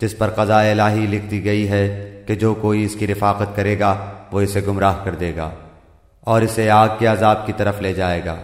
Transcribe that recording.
جس پر قضاء الہی لکھ دی گئی ہے کہ جو کوئی اس کی رفاقت کرے گا، وہ اسے گمراہ کر دے گا اور اسے آگ کے عذاب کی طرف لے جائے گا۔